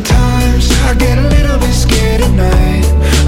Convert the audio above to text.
Sometimes I get a little bit scared at night.